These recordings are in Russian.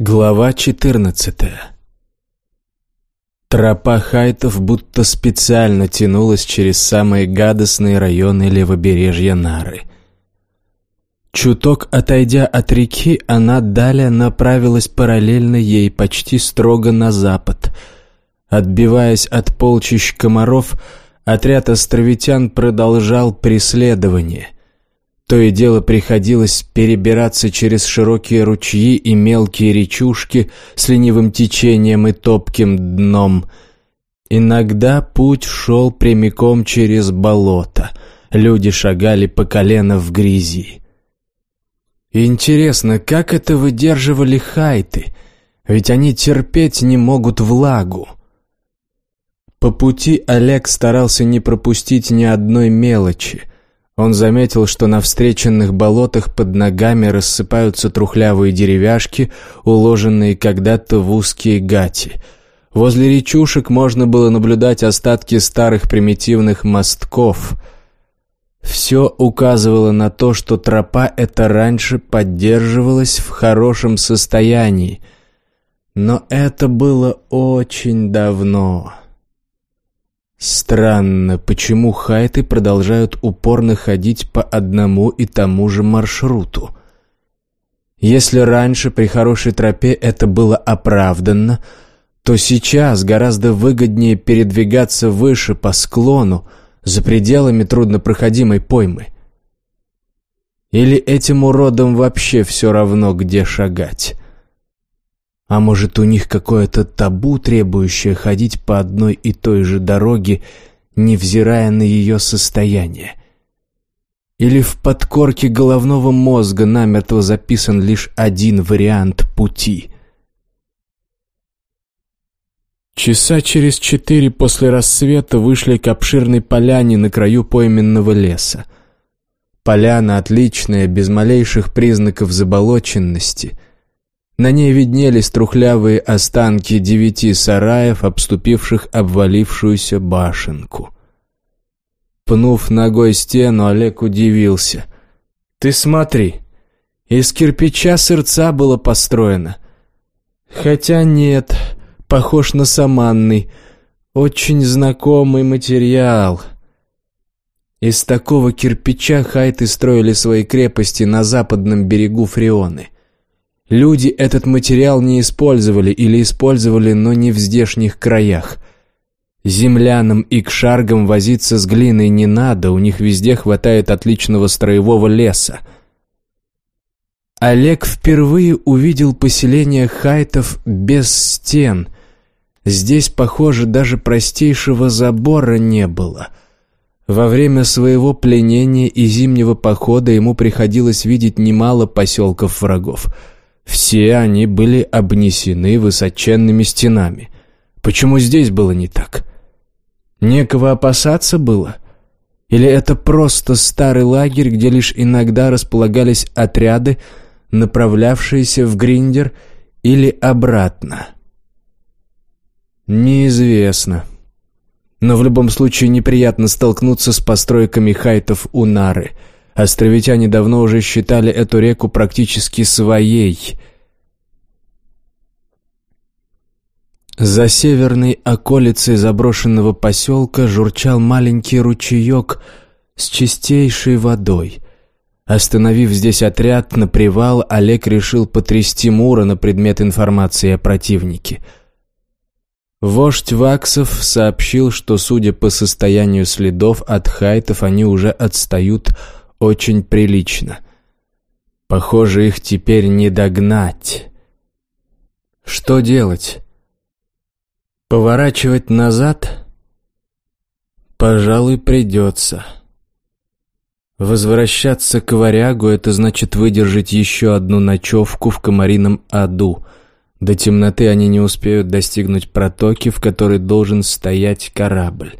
Глава 14 Тропа хайтов будто специально тянулась через самые гадостные районы левобережья Нары. Чуток отойдя от реки, она далее направилась параллельно ей почти строго на запад. Отбиваясь от полчищ комаров, отряд островитян продолжал преследование. То и дело приходилось перебираться через широкие ручьи и мелкие речушки с ленивым течением и топким дном. Иногда путь шел прямиком через болото. Люди шагали по колено в грязи. Интересно, как это выдерживали хайты? Ведь они терпеть не могут влагу. По пути Олег старался не пропустить ни одной мелочи — он заметил, что на встреченных болотах под ногами рассыпаются трухлявые деревяшки, уложенные когда-то в узкие гати. Возле речушек можно было наблюдать остатки старых примитивных мостков. Все указывало на то, что тропа эта раньше поддерживалась в хорошем состоянии. Но это было очень давно. Странно, почему хайты продолжают упорно ходить по одному и тому же маршруту. Если раньше при хорошей тропе это было оправданно, то сейчас гораздо выгоднее передвигаться выше по склону, за пределами труднопроходимой поймы. Или этим уродам вообще все равно, где шагать? А может, у них какое-то табу, требующее ходить по одной и той же дороге, невзирая на ее состояние? Или в подкорке головного мозга намертво записан лишь один вариант пути? Часа через четыре после рассвета вышли к обширной поляне на краю пойменного леса. Поляна отличная, без малейших признаков заболоченности — на ней виднелись трухлявые останки девяти сараев, обступивших обвалившуюся башенку. Пнув ногой стену, Олег удивился. «Ты смотри, из кирпича сырца было построено. Хотя нет, похож на саманный, очень знакомый материал». Из такого кирпича хайты строили свои крепости на западном берегу Фрионы. Люди этот материал не использовали или использовали, но не в здешних краях. Землянам и кшаргам возиться с глиной не надо, у них везде хватает отличного строевого леса. Олег впервые увидел поселение хайтов без стен. Здесь, похоже, даже простейшего забора не было. Во время своего пленения и зимнего похода ему приходилось видеть немало поселков врагов – все они были обнесены высоченными стенами. Почему здесь было не так? Некого опасаться было? Или это просто старый лагерь, где лишь иногда располагались отряды, направлявшиеся в Гриндер, или обратно? Неизвестно. Но в любом случае неприятно столкнуться с постройками хайтов у Нары — Островитяне давно уже считали эту реку практически своей. За северной околицей заброшенного поселка журчал маленький ручеек с чистейшей водой. Остановив здесь отряд на привал, Олег решил потрясти Мура на предмет информации о противнике. Вождь Ваксов сообщил, что, судя по состоянию следов от хайтов, они уже отстают очень прилично. Похоже, их теперь не догнать. Что делать? Поворачивать назад? Пожалуй, придется. Возвращаться к варягу — это значит выдержать еще одну ночевку в комарином аду. До темноты они не успеют достигнуть протоки, в которой должен стоять корабль.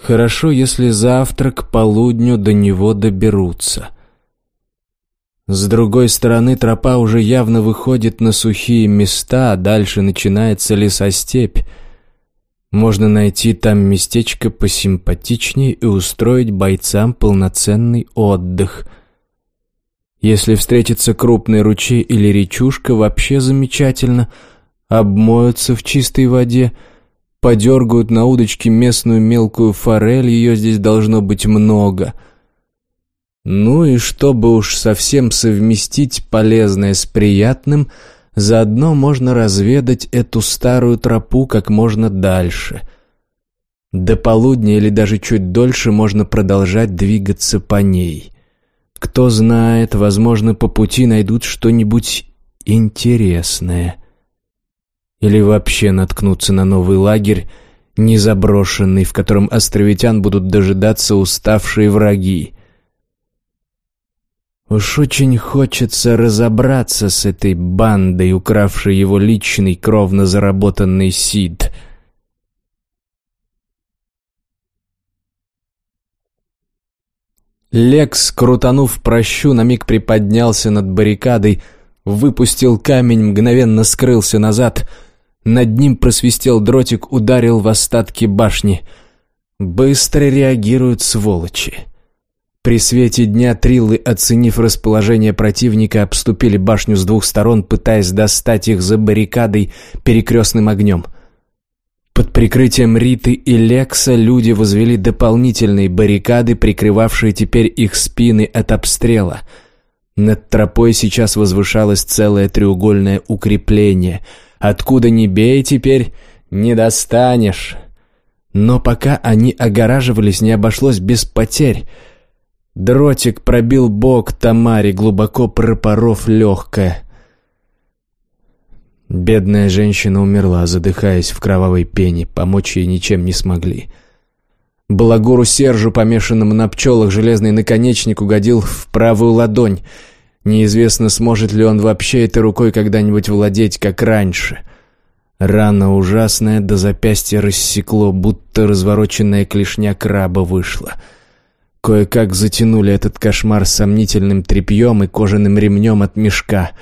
Хорошо, если завтра к полудню до него доберутся. С другой стороны, тропа уже явно выходит на сухие места, а дальше начинается лесостепь. Можно найти там местечко посимпатичнее и устроить бойцам полноценный отдых. Если встретится крупный ручей или речушка, вообще замечательно. Обмоются в чистой воде, подергают на удочке местную мелкую форель, ее здесь должно быть много. Ну и чтобы уж совсем совместить полезное с приятным, заодно можно разведать эту старую тропу как можно дальше. До полудня или даже чуть дольше можно продолжать двигаться по ней. Кто знает, возможно, по пути найдут что-нибудь интересное. Или вообще наткнуться на новый лагерь, незаброшенный, в котором островитян будут дожидаться уставшие враги. Уж очень хочется разобраться с этой бандой, укравшей его личный кровно заработанный сид — Лекс, крутанув прощу, на миг приподнялся над баррикадой, выпустил камень, мгновенно скрылся назад. Над ним просвистел дротик, ударил в остатки башни. Быстро реагируют сволочи. При свете дня триллы, оценив расположение противника, обступили башню с двух сторон, пытаясь достать их за баррикадой перекрестным огнем. Под прикрытием Риты и Лекса люди возвели дополнительные баррикады, прикрывавшие теперь их спины от обстрела. Над тропой сейчас возвышалось целое треугольное укрепление. Откуда ни бей теперь, не достанешь. Но пока они огораживались, не обошлось без потерь. Дротик пробил бок Тамаре, глубоко пропоров легкое. Бедная женщина умерла, задыхаясь в кровавой пене, помочь ей ничем не смогли. Балагуру Сержу, помешанному на пчелах, железный наконечник угодил в правую ладонь. Неизвестно, сможет ли он вообще этой рукой когда-нибудь владеть, как раньше. Рана ужасная, до запястья рассекло, будто развороченная клешня краба вышла. Кое-как затянули этот кошмар сомнительным тряпьем и кожаным ремнем от мешка —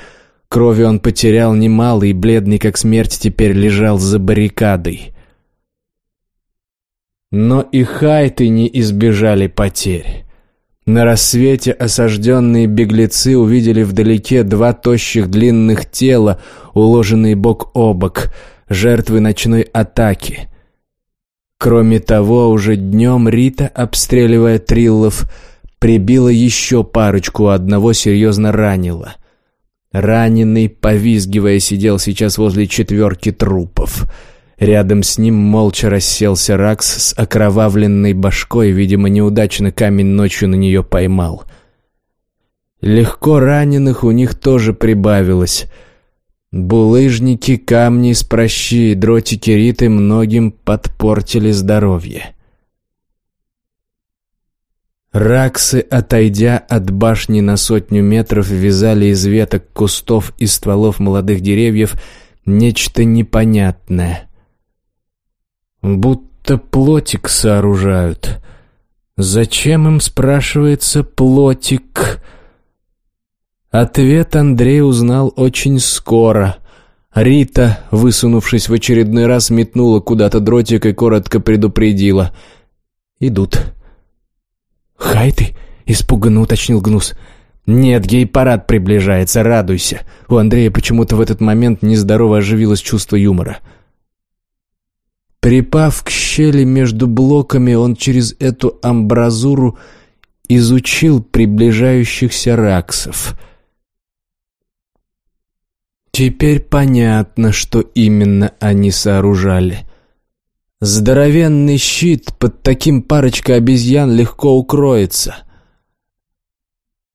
Крови он потерял немало, и бледный как смерть теперь лежал за баррикадой. Но и хайты не избежали потерь. На рассвете осажденные беглецы увидели вдалеке два тощих длинных тела, уложенные бок о бок, жертвы ночной атаки. Кроме того, уже днем Рита, обстреливая триллов, прибила еще парочку, одного серьезно ранила. Раненый, повизгивая, сидел сейчас возле четверки трупов. Рядом с ним молча расселся Ракс с окровавленной башкой, видимо, неудачно камень ночью на нее поймал. Легко раненых у них тоже прибавилось. Булыжники, камни с прощи и дротики риты многим подпортили здоровье. Раксы, отойдя от башни на сотню метров, вязали из веток кустов и стволов молодых деревьев нечто непонятное. Будто плотик сооружают. Зачем им, спрашивается, плотик? Ответ Андрей узнал очень скоро. Рита, высунувшись в очередной раз, метнула куда-то дротик и коротко предупредила. «Идут». «Хайты?» — испуганно уточнил Гнус. «Нет, гей-парад приближается, радуйся». У Андрея почему-то в этот момент нездорово оживилось чувство юмора. Припав к щели между блоками, он через эту амбразуру изучил приближающихся раксов. Теперь понятно, что именно они сооружали — Здоровенный щит под таким парочкой обезьян легко укроется.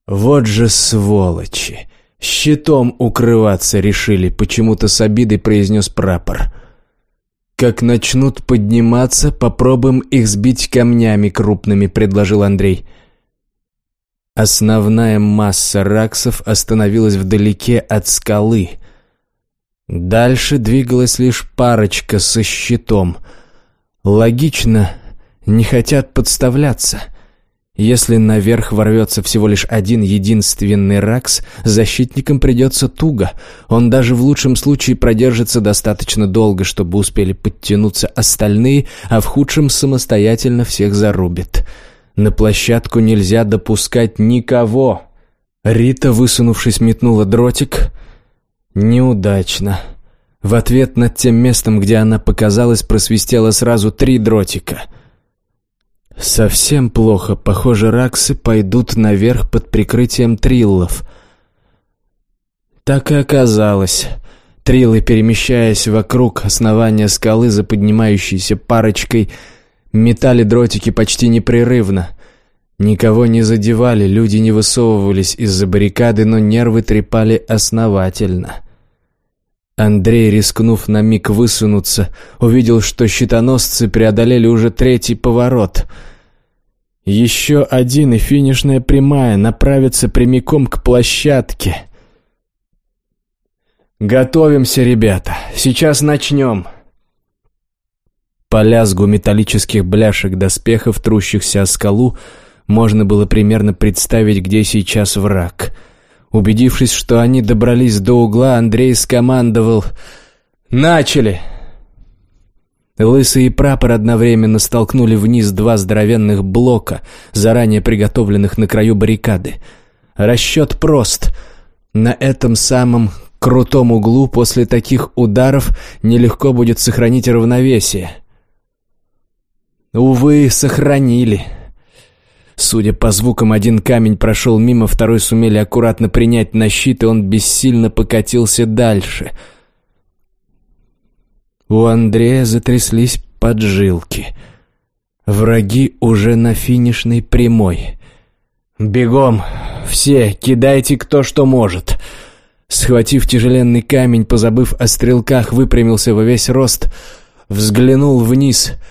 Вот же сволочи! Щитом укрываться решили, почему-то с обидой произнес прапор. «Как начнут подниматься, попробуем их сбить камнями крупными», — предложил Андрей. Основная масса раксов остановилась вдалеке от скалы. Дальше двигалась лишь парочка со щитом — Логично, не хотят подставляться. Если наверх ворвется всего лишь один единственный ракс, защитникам придется туго. Он даже в лучшем случае продержится достаточно долго, чтобы успели подтянуться остальные, а в худшем самостоятельно всех зарубит. На площадку нельзя допускать никого. Рита, высунувшись, метнула дротик. Неудачно. В ответ над тем местом, где она показалась, просвистело сразу три дротика. Совсем плохо. Похоже, раксы пойдут наверх под прикрытием триллов. Так и оказалось. Триллы, перемещаясь вокруг основания скалы за поднимающейся парочкой, метали дротики почти непрерывно. Никого не задевали, люди не высовывались из-за баррикады, но нервы трепали основательно. Андрей, рискнув на миг высунуться, увидел, что щитоносцы преодолели уже третий поворот. Еще один и финишная прямая направится прямиком к площадке. «Готовимся, ребята, сейчас начнем!» По лязгу металлических бляшек доспехов, трущихся о скалу, можно было примерно представить, где сейчас враг. Убедившись, что они добрались до угла, Андрей скомандовал «Начали!». Лысый и прапор одновременно столкнули вниз два здоровенных блока, заранее приготовленных на краю баррикады. Расчет прост. На этом самом крутом углу после таких ударов нелегко будет сохранить равновесие. Увы, сохранили. Судя по звукам, один камень прошел мимо, второй сумели аккуратно принять на щит, и он бессильно покатился дальше. У Андрея затряслись поджилки. Враги уже на финишной прямой. «Бегом! Все, кидайте кто что может!» Схватив тяжеленный камень, позабыв о стрелках, выпрямился во весь рост, взглянул вниз —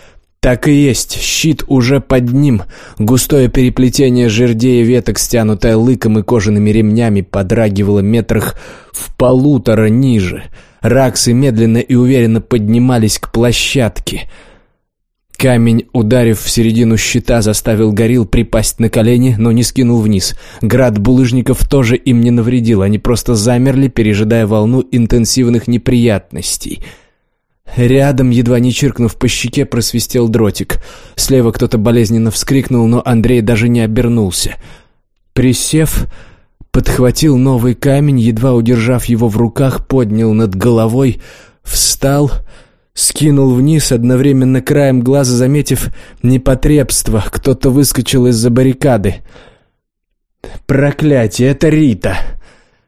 так и есть, щит уже под ним. Густое переплетение жердей и веток, стянутое лыком и кожаными ремнями, подрагивало метрах в полутора ниже. Раксы медленно и уверенно поднимались к площадке. Камень, ударив в середину щита, заставил горил припасть на колени, но не скинул вниз. Град булыжников тоже им не навредил, они просто замерли, пережидая волну интенсивных неприятностей — Рядом, едва не чиркнув по щеке, просвистел дротик. Слева кто-то болезненно вскрикнул, но Андрей даже не обернулся. Присев, подхватил новый камень, едва удержав его в руках, поднял над головой, встал, скинул вниз, одновременно краем глаза заметив непотребство. Кто-то выскочил из-за баррикады. «Проклятие, это Рита!»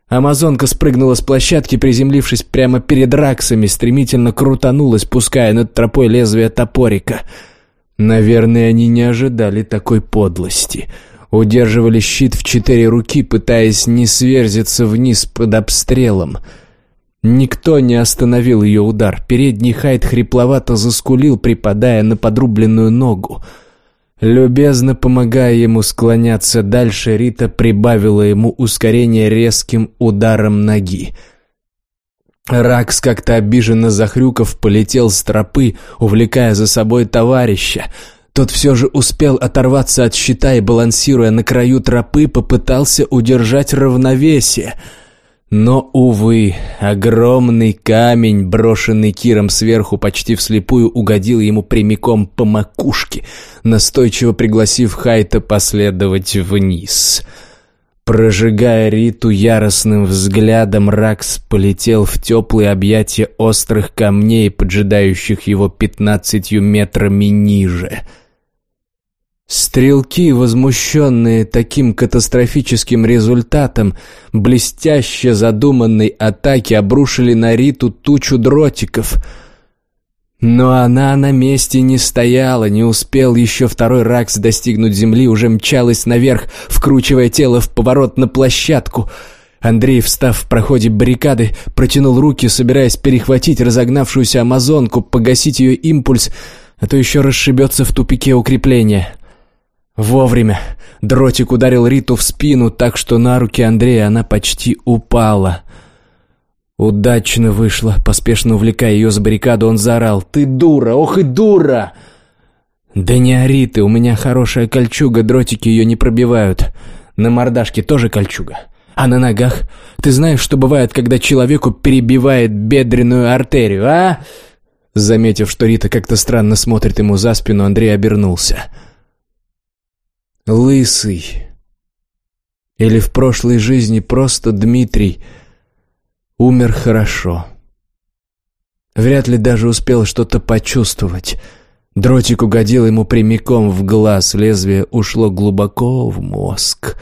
Амазонка спрыгнула с площадки, приземлившись прямо перед раксами, стремительно крутанулась, пуская над тропой лезвие топорика. Наверное, они не ожидали такой подлости. Удерживали щит в четыре руки, пытаясь не сверзиться вниз под обстрелом. Никто не остановил ее удар. Передний хайт хрипловато заскулил, припадая на подрубленную ногу. Любезно помогая ему склоняться дальше, Рита прибавила ему ускорение резким ударом ноги. Ракс, как-то обиженно захрюков, полетел с тропы, увлекая за собой товарища. Тот все же успел оторваться от щита и, балансируя на краю тропы, попытался удержать равновесие — но, увы, огромный камень, брошенный Киром сверху почти вслепую, угодил ему прямиком по макушке, настойчиво пригласив Хайта последовать вниз. Прожигая Риту яростным взглядом, Ракс полетел в теплые объятия острых камней, поджидающих его пятнадцатью метрами ниже — Стрелки, возмущенные таким катастрофическим результатом, блестяще задуманной атаки обрушили на Риту тучу дротиков. Но она на месте не стояла, не успел еще второй ракс достигнуть земли, уже мчалась наверх, вкручивая тело в поворот на площадку. Андрей, встав в проходе баррикады, протянул руки, собираясь перехватить разогнавшуюся амазонку, погасить ее импульс, а то еще расшибется в тупике укрепления. Вовремя. Дротик ударил Риту в спину, так что на руки Андрея она почти упала. Удачно вышло. Поспешно увлекая ее за баррикаду, он заорал. «Ты дура! Ох и дура!» «Да не ори ты, у меня хорошая кольчуга, дротики ее не пробивают. На мордашке тоже кольчуга. А на ногах? Ты знаешь, что бывает, когда человеку перебивает бедренную артерию, а?» Заметив, что Рита как-то странно смотрит ему за спину, Андрей обернулся. «Андрей» Лысый. Или в прошлой жизни просто Дмитрий умер хорошо. Вряд ли даже успел что-то почувствовать. Дротик угодил ему прямиком в глаз, лезвие ушло глубоко в мозг.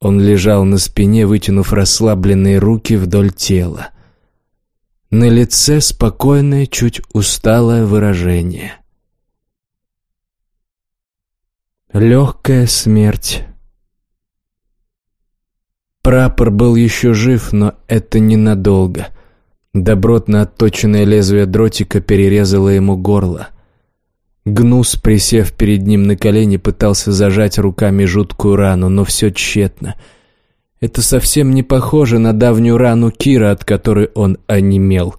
Он лежал на спине, вытянув расслабленные руки вдоль тела. На лице спокойное, чуть усталое выражение. Легкая смерть. Прапор был еще жив, но это ненадолго. Добротно отточенное лезвие дротика перерезало ему горло. Гнус, присев перед ним на колени, пытался зажать руками жуткую рану, но все тщетно. Это совсем не похоже на давнюю рану Кира, от которой он онемел.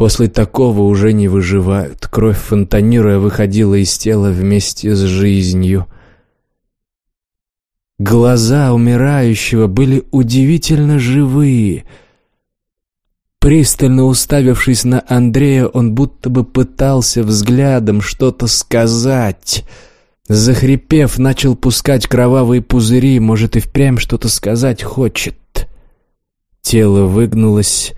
После такого уже не выживают. Кровь, фонтанируя, выходила из тела вместе с жизнью. Глаза умирающего были удивительно живые — Пристально уставившись на Андрея, он будто бы пытался взглядом что-то сказать. Захрипев, начал пускать кровавые пузыри, может, и впрямь что-то сказать хочет. Тело выгнулось,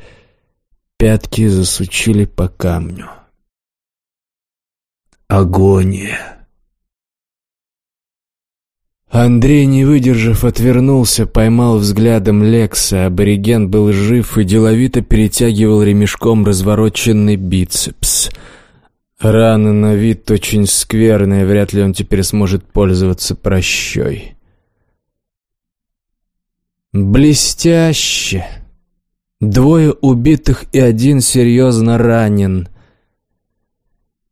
пятки засучили по камню. Агония. Андрей, не выдержав, отвернулся, поймал взглядом Лекса. Абориген был жив и деловито перетягивал ремешком развороченный бицепс. Рана на вид очень скверная, вряд ли он теперь сможет пользоваться прощой. Блестяще! Двое убитых и один серьезно ранен.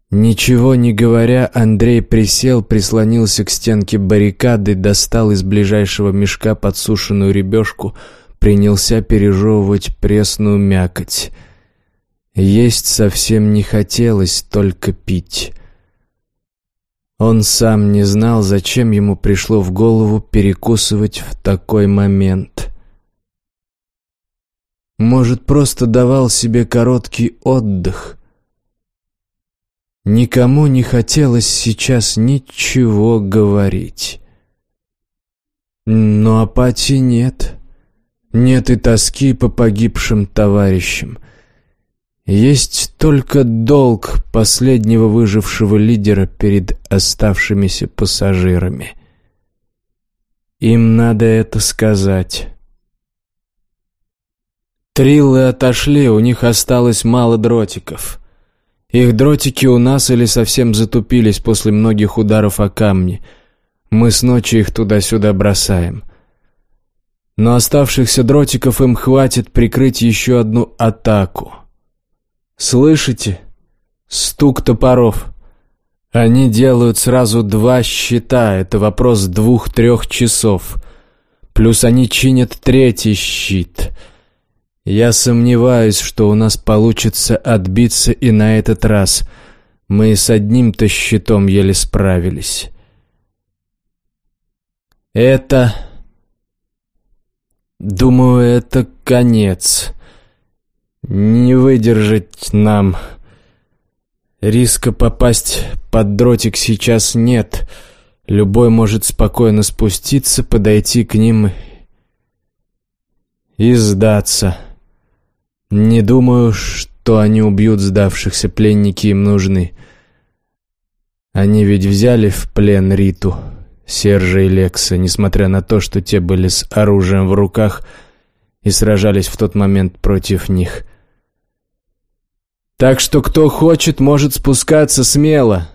Ничего не говоря, Андрей присел, прислонился к стенке баррикады, достал из ближайшего мешка подсушенную ребешку, принялся пережевывать пресную мякоть. Есть совсем не хотелось, только пить. Он сам не знал, зачем ему пришло в голову перекусывать в такой момент. Может, просто давал себе короткий отдых — Никому не хотелось сейчас ничего говорить. Но апатии нет. Нет и тоски по погибшим товарищам. Есть только долг последнего выжившего лидера перед оставшимися пассажирами. Им надо это сказать. Триллы отошли, у них осталось мало дротиков. Их дротики у нас или совсем затупились после многих ударов о камни. Мы с ночи их туда-сюда бросаем. Но оставшихся дротиков им хватит прикрыть еще одну атаку. Слышите? Стук топоров. Они делают сразу два щита, это вопрос двух-трех часов. Плюс они чинят третий щит — я сомневаюсь, что у нас получится отбиться и на этот раз. Мы с одним-то щитом еле справились. Это... Думаю, это конец. Не выдержать нам. Риска попасть под дротик сейчас нет. Любой может спокойно спуститься, подойти к ним и сдаться. Не думаю, что они убьют сдавшихся, пленники им нужны. Они ведь взяли в плен Риту, Сержа и Лекса, несмотря на то, что те были с оружием в руках и сражались в тот момент против них. Так что кто хочет, может спускаться смело.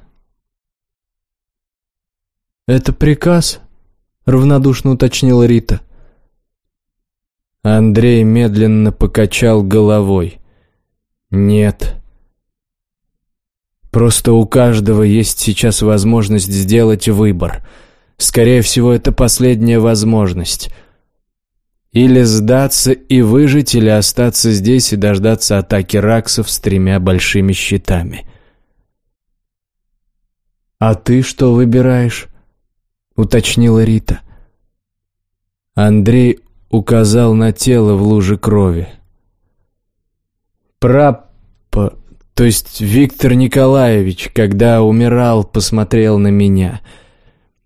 «Это приказ?» — равнодушно уточнила Рита. — Андрей медленно покачал головой. «Нет». Просто у каждого есть сейчас возможность сделать выбор. Скорее всего, это последняя возможность. Или сдаться и выжить, или остаться здесь и дождаться атаки раксов с тремя большими щитами. «А ты что выбираешь?» — уточнила Рита. Андрей указал на тело в луже крови. Прапор, то есть Виктор Николаевич, когда умирал, посмотрел на меня.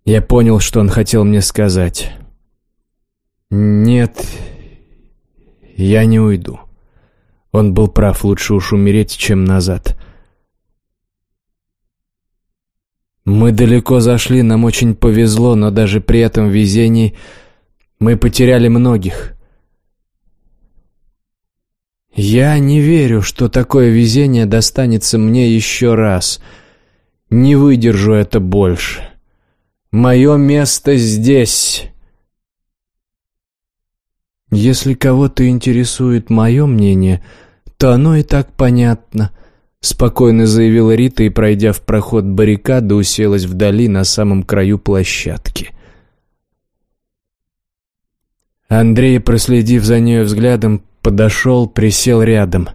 Я понял, что он хотел мне сказать. «Нет, я не уйду». Он был прав, лучше уж умереть, чем назад. Мы далеко зашли, нам очень повезло, но даже при этом везении мы потеряли многих. Я не верю, что такое везение достанется мне еще раз. Не выдержу это больше. Мое место здесь. Если кого-то интересует мое мнение, то оно и так понятно. Спокойно заявила Рита и, пройдя в проход баррикады, уселась вдали на самом краю площадки. Андрей, проследив за нею взглядом, подошел, присел рядом.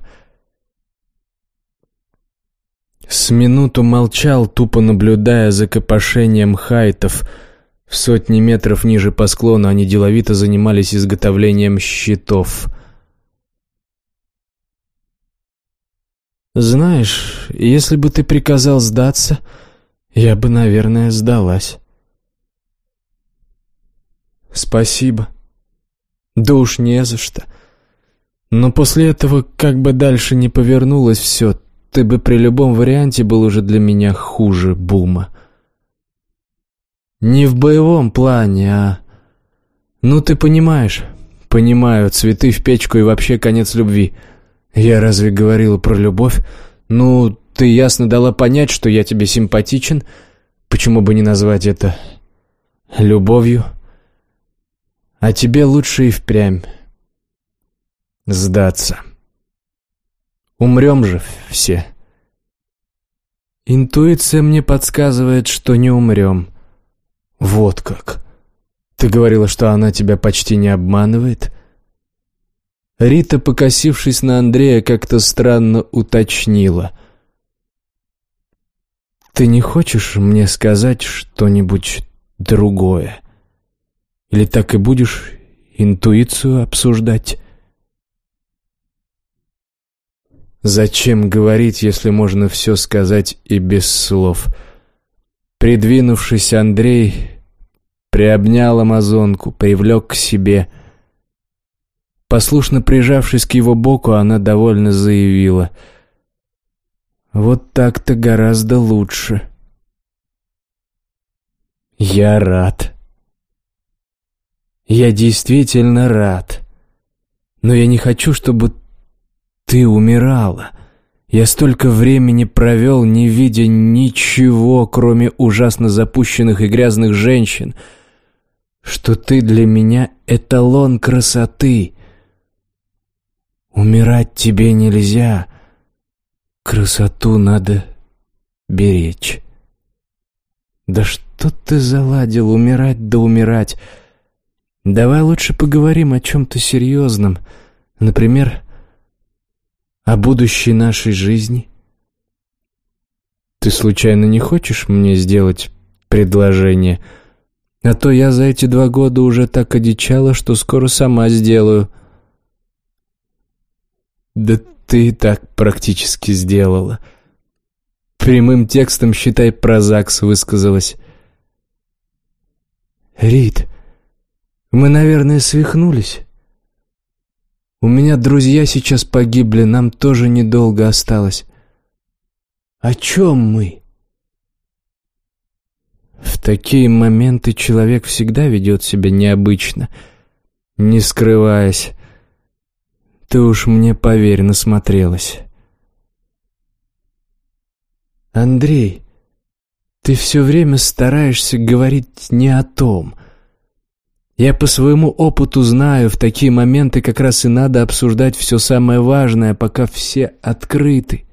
С минуту молчал, тупо наблюдая за копошением хайтов. В сотни метров ниже по склону они деловито занимались изготовлением щитов. «Знаешь, если бы ты приказал сдаться, я бы, наверное, сдалась». «Спасибо», да уж не за что. Но после этого, как бы дальше не повернулось все, ты бы при любом варианте был уже для меня хуже Бума. Не в боевом плане, а... Ну, ты понимаешь. Понимаю, цветы в печку и вообще конец любви. Я разве говорила про любовь? Ну, ты ясно дала понять, что я тебе симпатичен. Почему бы не назвать это любовью? А тебе лучше и впрямь сдаться. Умрем же все. Интуиция мне подсказывает, что не умрем. Вот как. Ты говорила, что она тебя почти не обманывает? Рита, покосившись на Андрея, как-то странно уточнила. «Ты не хочешь мне сказать что-нибудь другое?» Или так и будешь интуицию обсуждать? Зачем говорить, если можно все сказать и без слов? Придвинувшись, Андрей приобнял амазонку, привлек к себе. Послушно прижавшись к его боку, она довольно заявила. «Вот так-то гораздо лучше». «Я рад». Я действительно рад. Но я не хочу, чтобы ты умирала. Я столько времени провел, не видя ничего, кроме ужасно запущенных и грязных женщин, что ты для меня эталон красоты. Умирать тебе нельзя. Красоту надо беречь. Да что ты заладил, умирать да умирать. Давай лучше поговорим о чем-то серьезном. Например, о будущей нашей жизни. Ты случайно не хочешь мне сделать предложение? А то я за эти два года уже так одичала, что скоро сама сделаю. Да ты так практически сделала. Прямым текстом, считай, про ЗАГС высказалась. Рит, мы, наверное, свихнулись. У меня друзья сейчас погибли, нам тоже недолго осталось. О чем мы? В такие моменты человек всегда ведет себя необычно, не скрываясь. Ты уж мне поверь, насмотрелась. Андрей, ты все время стараешься говорить не о том — я по своему опыту знаю, в такие моменты как раз и надо обсуждать все самое важное, пока все открыты.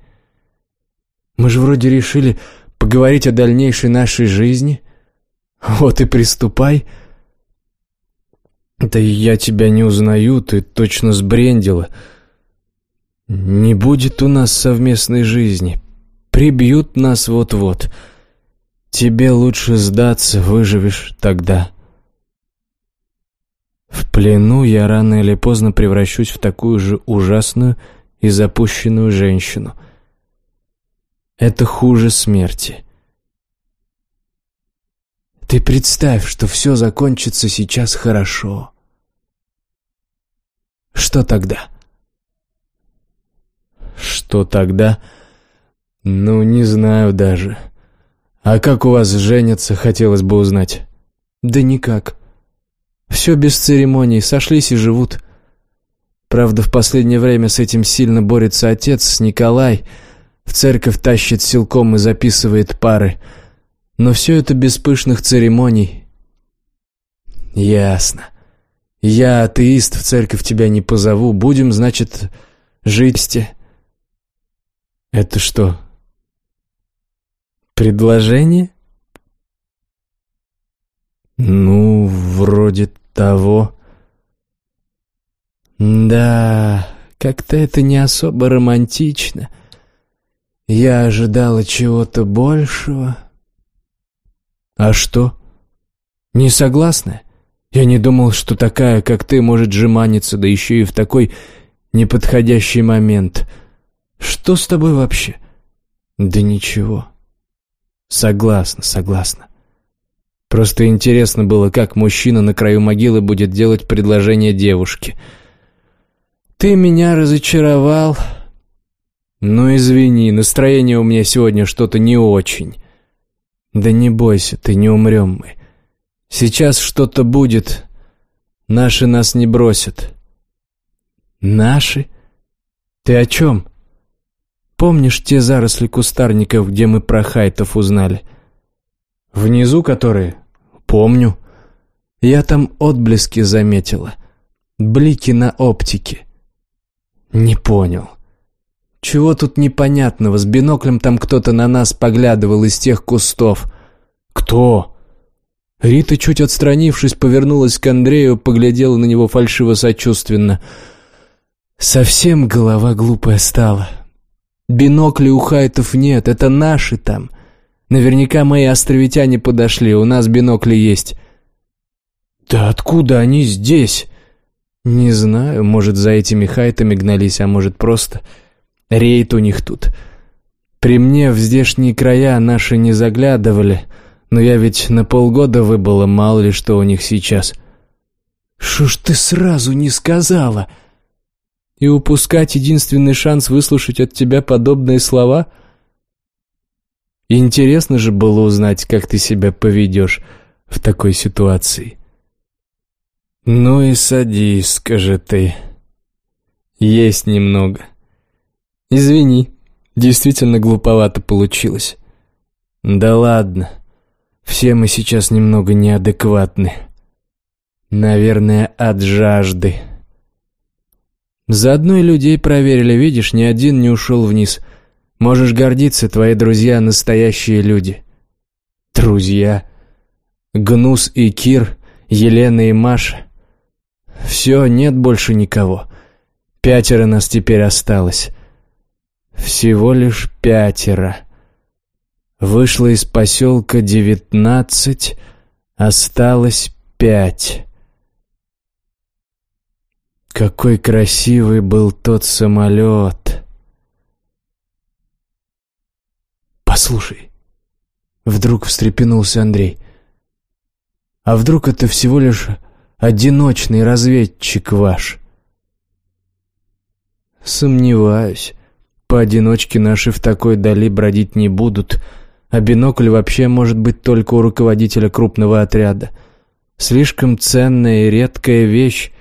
Мы же вроде решили поговорить о дальнейшей нашей жизни. Вот и приступай. Да я тебя не узнаю, ты точно сбрендила. Не будет у нас совместной жизни. Прибьют нас вот-вот. Тебе лучше сдаться, выживешь тогда. В плену я рано или поздно превращусь в такую же ужасную и запущенную женщину. Это хуже смерти. Ты представь, что все закончится сейчас хорошо. Что тогда?» «Что тогда?» «Ну, не знаю даже. А как у вас женятся, хотелось бы узнать». «Да никак. Все без церемоний, сошлись и живут. Правда, в последнее время с этим сильно борется отец, Николай. В церковь тащит силком и записывает пары. Но все это без пышных церемоний». «Ясно. Я, атеист, в церковь тебя не позову. Будем, значит, жить-те». «Это что, предложение?» «Ну, вроде того». «Да, как-то это не особо романтично. Я ожидала чего-то большего». «А что? Не согласна? Я не думал, что такая, как ты, может жеманиться, да еще и в такой неподходящий момент. Что с тобой вообще?» «Да ничего». «Согласна, согласна. Просто интересно было, как мужчина на краю могилы будет делать предложение девушке. «Ты меня разочаровал». «Ну, извини, настроение у меня сегодня что-то не очень». «Да не бойся, ты не умрем мы. Сейчас что-то будет. Наши нас не бросят». «Наши? Ты о чем?» «Помнишь те заросли кустарников, где мы про хайтов узнали?» «Внизу которые?» «Помню. Я там отблески заметила. Блики на оптике». «Не понял». «Чего тут непонятного? С биноклем там кто-то на нас поглядывал из тех кустов». «Кто?» Рита, чуть отстранившись, повернулась к Андрею, поглядела на него фальшиво-сочувственно. «Совсем голова глупая стала. Бинокли у хайтов нет, это наши там. Наверняка мои островитяне подошли, у нас бинокли есть». «Да откуда они здесь?» «Не знаю, может, за этими хайтами гнались, а может, просто рейд у них тут. При мне в здешние края наши не заглядывали, но я ведь на полгода выбыла, мало ли что у них сейчас». «Шо ж ты сразу не сказала?» «И упускать единственный шанс выслушать от тебя подобные слова?» Интересно же было узнать, как ты себя поведешь в такой ситуации. «Ну и садись, скажи ты. Есть немного. Извини, действительно глуповато получилось». «Да ладно, все мы сейчас немного неадекватны. Наверное, от жажды». «Заодно и людей проверили, видишь, ни один не ушел вниз». Можешь гордиться, твои друзья — настоящие люди». «Друзья?» Гнус и Кир, Елена и Маша. Все, нет больше никого. Пятеро нас теперь осталось. Всего лишь пятеро. Вышло из поселка девятнадцать, осталось пять. Какой красивый был тот самолет. «Послушай». Вдруг встрепенулся Андрей. «А вдруг это всего лишь одиночный разведчик ваш?» «Сомневаюсь. Поодиночке наши в такой дали бродить не будут, а бинокль вообще может быть только у руководителя крупного отряда. Слишком ценная и редкая вещь.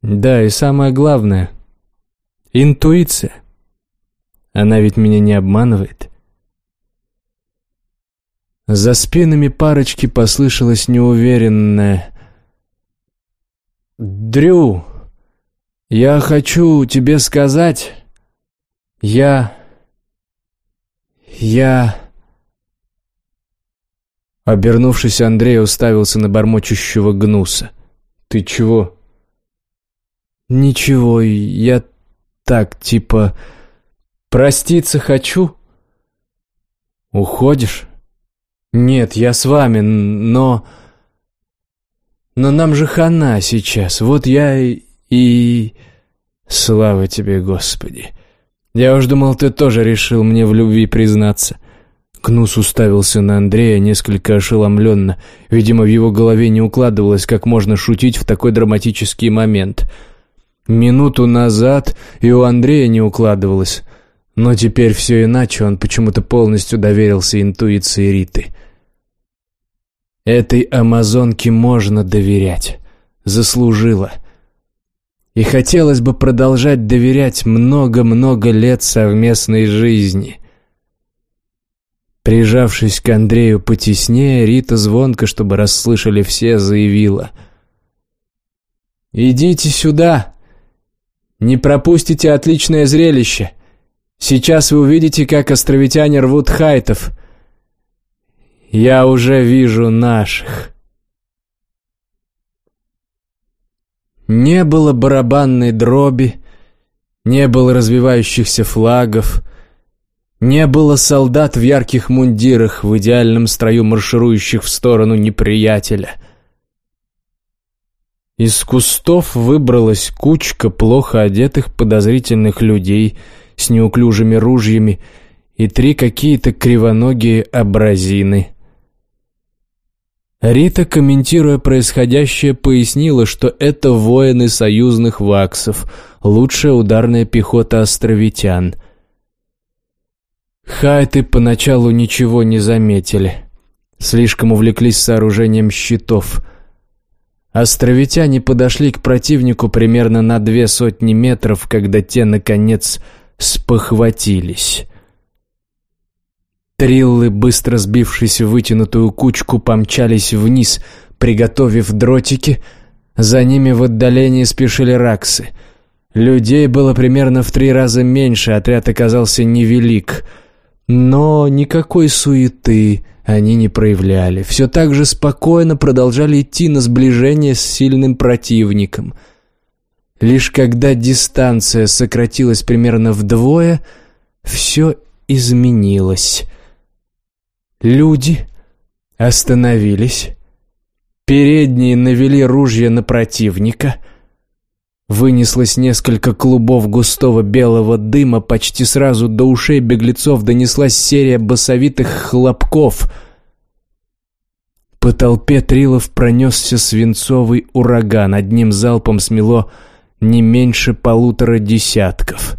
Да, и самое главное — интуиция. Она ведь меня не обманывает. За спинами парочки послышалось неуверенное «Дрю, я хочу тебе сказать, я... я...» Обернувшись, Андрей уставился на бормочущего гнуса. «Ты чего?» «Ничего, я так, типа...» Проститься хочу. Уходишь? Нет, я с вами, но... Но нам же хана сейчас. Вот я и... Слава тебе, Господи. Я уж думал, ты тоже решил мне в любви признаться. Кнус уставился на Андрея несколько ошеломленно. Видимо, в его голове не укладывалось, как можно шутить в такой драматический момент. Минуту назад и у Андрея не укладывалось, но теперь все иначе, он почему-то полностью доверился интуиции Риты. Этой амазонке можно доверять. Заслужила. И хотелось бы продолжать доверять много-много лет совместной жизни. Прижавшись к Андрею потеснее, Рита звонко, чтобы расслышали все, заявила. «Идите сюда! Не пропустите отличное зрелище! Сейчас вы увидите, как островитяне рвут хайтов. Я уже вижу наших». Не было барабанной дроби, не было развивающихся флагов, не было солдат в ярких мундирах, в идеальном строю марширующих в сторону неприятеля. Из кустов выбралась кучка плохо одетых подозрительных людей с неуклюжими ружьями и три какие-то кривоногие абразины. Рита, комментируя происходящее, пояснила, что это воины союзных ваксов, лучшая ударная пехота островитян — Хайты поначалу ничего не заметили. Слишком увлеклись сооружением щитов. Островитяне подошли к противнику примерно на две сотни метров, когда те, наконец, спохватились. Триллы, быстро сбившись в вытянутую кучку, помчались вниз, приготовив дротики. За ними в отдалении спешили раксы. Людей было примерно в три раза меньше, отряд оказался невелик — но никакой суеты они не проявляли. Все так же спокойно продолжали идти на сближение с сильным противником. Лишь когда дистанция сократилась примерно вдвое, все изменилось. Люди остановились. Передние навели ружья на противника — Вынеслось несколько клубов густого белого дыма, почти сразу до ушей беглецов донеслась серия басовитых хлопков. По толпе трилов пронесся свинцовый ураган, одним залпом смело не меньше полутора десятков.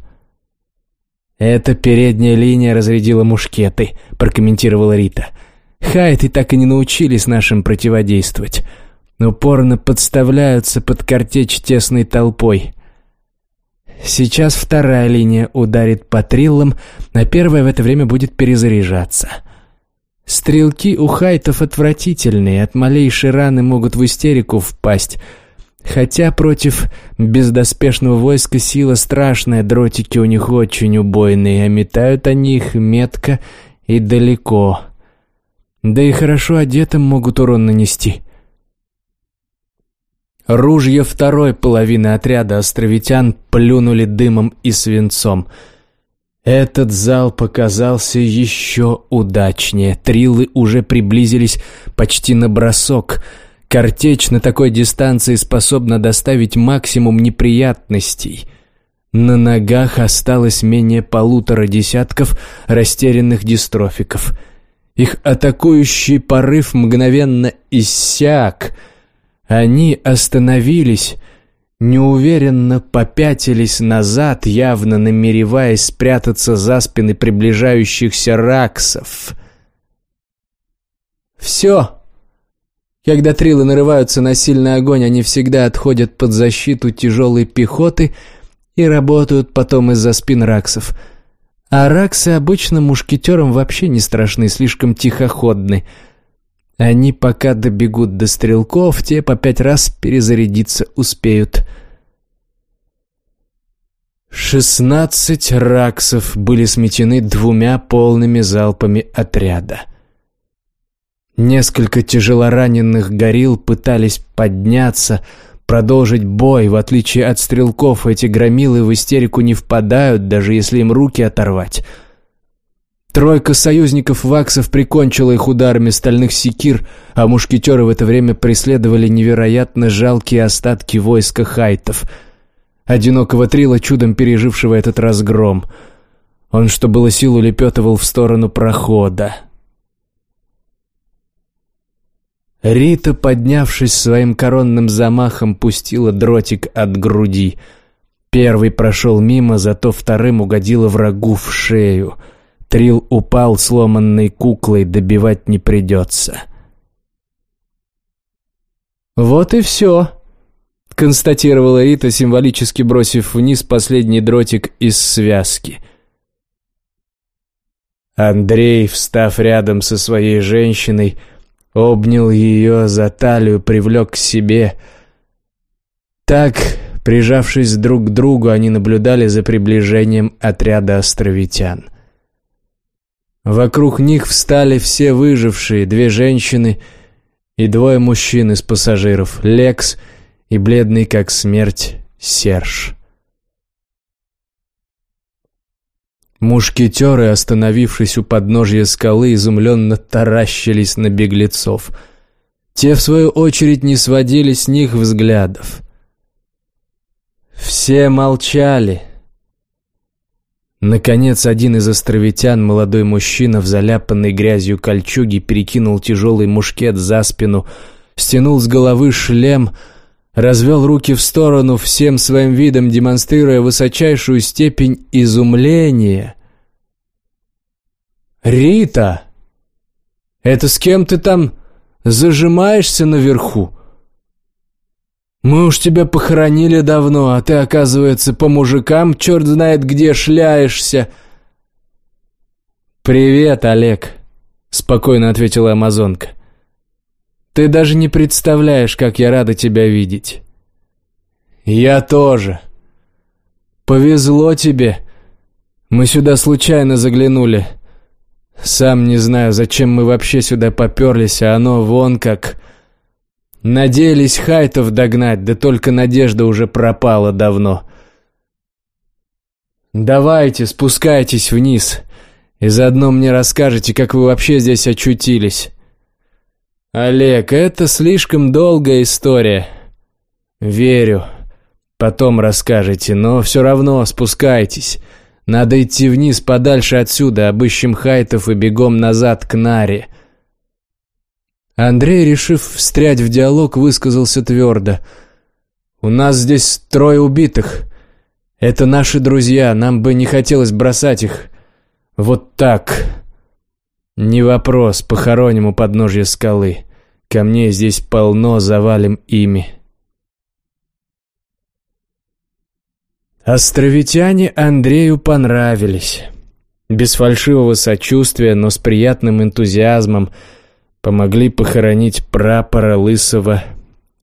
«Это передняя линия разрядила мушкеты», — прокомментировала Рита. «Хайты так и не научились нашим противодействовать упорно подставляются под картечь тесной толпой. Сейчас вторая линия ударит по триллам, а первая в это время будет перезаряжаться. Стрелки у хайтов отвратительные, от малейшей раны могут в истерику впасть. Хотя против бездоспешного войска сила страшная, дротики у них очень убойные, а метают они их метко и далеко. Да и хорошо одетым могут урон нанести. Ружья второй половины отряда островитян плюнули дымом и свинцом. Этот зал показался еще удачнее. Трилы уже приблизились почти на бросок. Картечь на такой дистанции способна доставить максимум неприятностей. На ногах осталось менее полутора десятков растерянных дистрофиков. Их атакующий порыв мгновенно иссяк — они остановились, неуверенно попятились назад, явно намереваясь спрятаться за спины приближающихся раксов. «Все!» Когда трилы нарываются на сильный огонь, они всегда отходят под защиту тяжелой пехоты и работают потом из-за спин раксов. А раксы обычно мушкетерам вообще не страшны, слишком тихоходны – они пока добегут до стрелков, те по пять раз перезарядиться успеют. Шестнадцать раксов были сметены двумя полными залпами отряда. Несколько тяжелораненых горил пытались подняться, продолжить бой. В отличие от стрелков, эти громилы в истерику не впадают, даже если им руки оторвать — Тройка союзников ваксов прикончила их ударами стальных секир, а мушкетеры в это время преследовали невероятно жалкие остатки войска хайтов. Одинокого трила, чудом пережившего этот разгром. Он, что было сил, улепетывал в сторону прохода. Рита, поднявшись своим коронным замахом, пустила дротик от груди. Первый прошел мимо, зато вторым угодило врагу в шею. Трил упал сломанной куклой, добивать не придется. «Вот и все», — констатировала Рита, символически бросив вниз последний дротик из связки. Андрей, встав рядом со своей женщиной, обнял ее за талию, привлек к себе. Так, прижавшись друг к другу, они наблюдали за приближением отряда островитян. Вокруг них встали все выжившие, две женщины и двое мужчин из пассажиров, Лекс и бледный как смерть Серж. Мушкетеры, остановившись у подножья скалы, изумленно таращились на беглецов. Те, в свою очередь, не сводили с них взглядов. Все молчали. Наконец, один из островитян, молодой мужчина в заляпанной грязью кольчуге, перекинул тяжелый мушкет за спину, стянул с головы шлем — развел руки в сторону, всем своим видом демонстрируя высочайшую степень изумления. «Рита, это с кем ты там зажимаешься наверху? Мы уж тебя похоронили давно, а ты, оказывается, по мужикам черт знает где шляешься». «Привет, Олег», — спокойно ответила амазонка. Ты даже не представляешь, как я рада тебя видеть. Я тоже. Повезло тебе. Мы сюда случайно заглянули. Сам не знаю, зачем мы вообще сюда поперлись, а оно вон как... Надеялись хайтов догнать, да только надежда уже пропала давно. Давайте, спускайтесь вниз, и заодно мне расскажете, как вы вообще здесь очутились. «Олег, это слишком долгая история». «Верю. Потом расскажете, но все равно спускайтесь. Надо идти вниз подальше отсюда, обыщем хайтов и бегом назад к Наре». Андрей, решив встрять в диалог, высказался твердо. «У нас здесь трое убитых. Это наши друзья, нам бы не хотелось бросать их. Вот так». «Не вопрос, похороним у подножья скалы. Камней здесь полно, завалим ими». Островитяне Андрею понравились. Без фальшивого сочувствия, но с приятным энтузиазмом помогли похоронить прапора Лысого